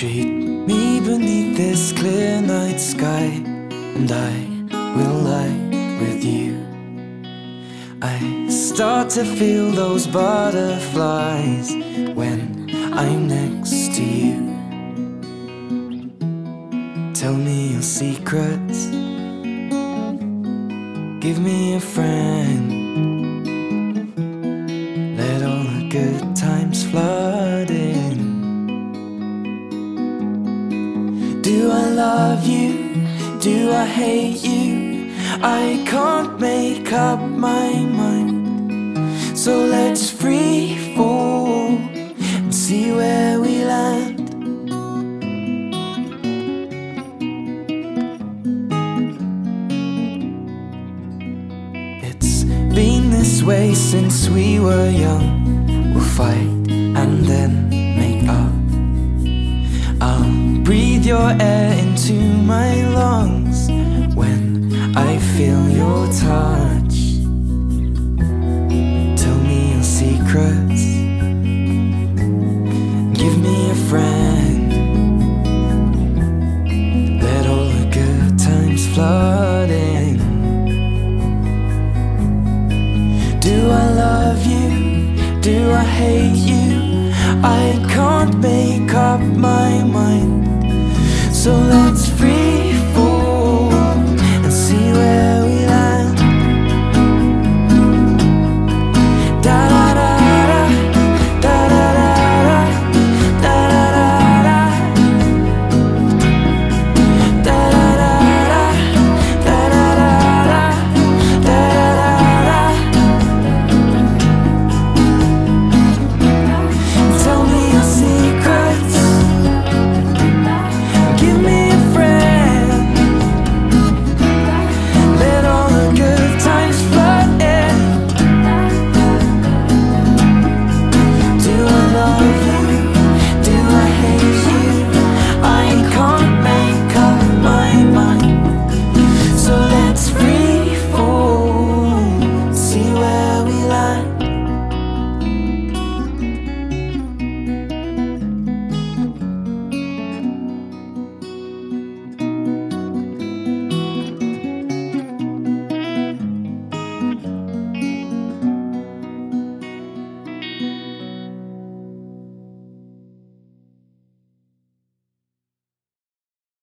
Treat me beneath this clear night sky, and I will lie with you. I start to feel those butterflies when I'm next to you. Tell me your secrets, give me a friend. Do I love you? Do I hate you? I can't make up my mind. So let's free fall and see where we land. It's been this way since we were young. We'll fight and then my lungs when I feel your touch. Tell me your secrets, give me a friend. Let all the good times flood in. Do I love you? Do I hate you? I